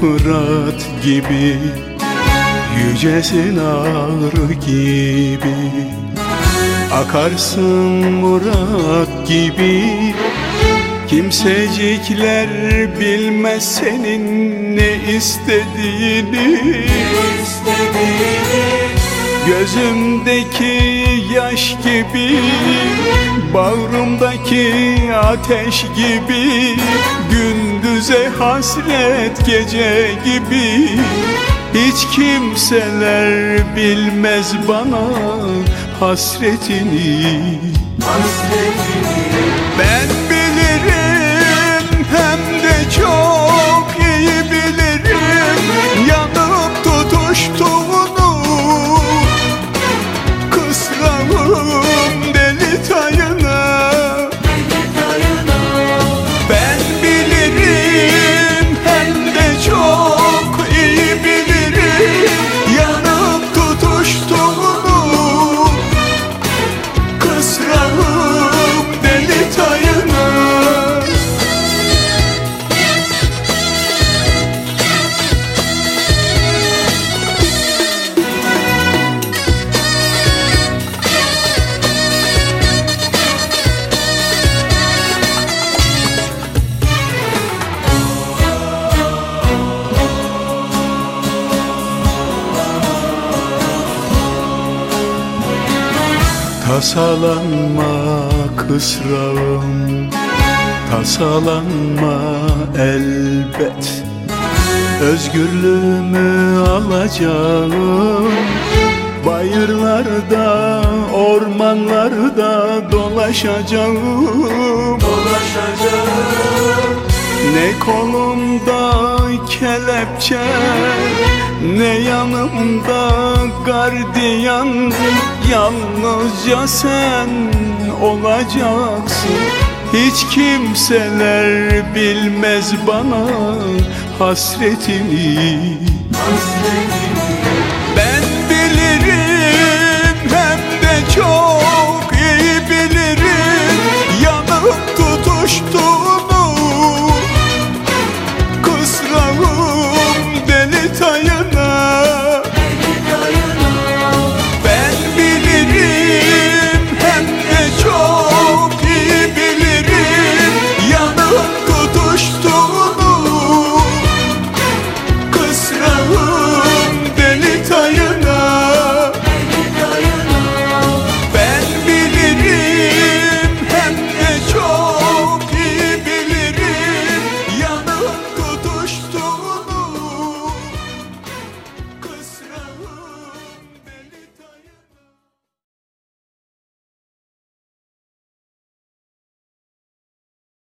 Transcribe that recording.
Fırat gibi Yücesin ağrı gibi. Akarsın Murat gibi Kimsecikler bilmez senin ne istediğini. Gözümdeki yaş gibi Bağrımdaki ateş gibi Gündüze hasret gece gibi. Hiç kimseler bilmez bana hasretini. Ben Tasalanma kısrağım. Tasalanma elbet. Özgürlüğümü alacağım. Bayırlarda, ormanlarda dolaşacağım Ne kolumda kelepçe Ne yanımda gardiyan. Yalnızca sen olacaksın. Hiç kimseler bilmez bana hasretini gostoso.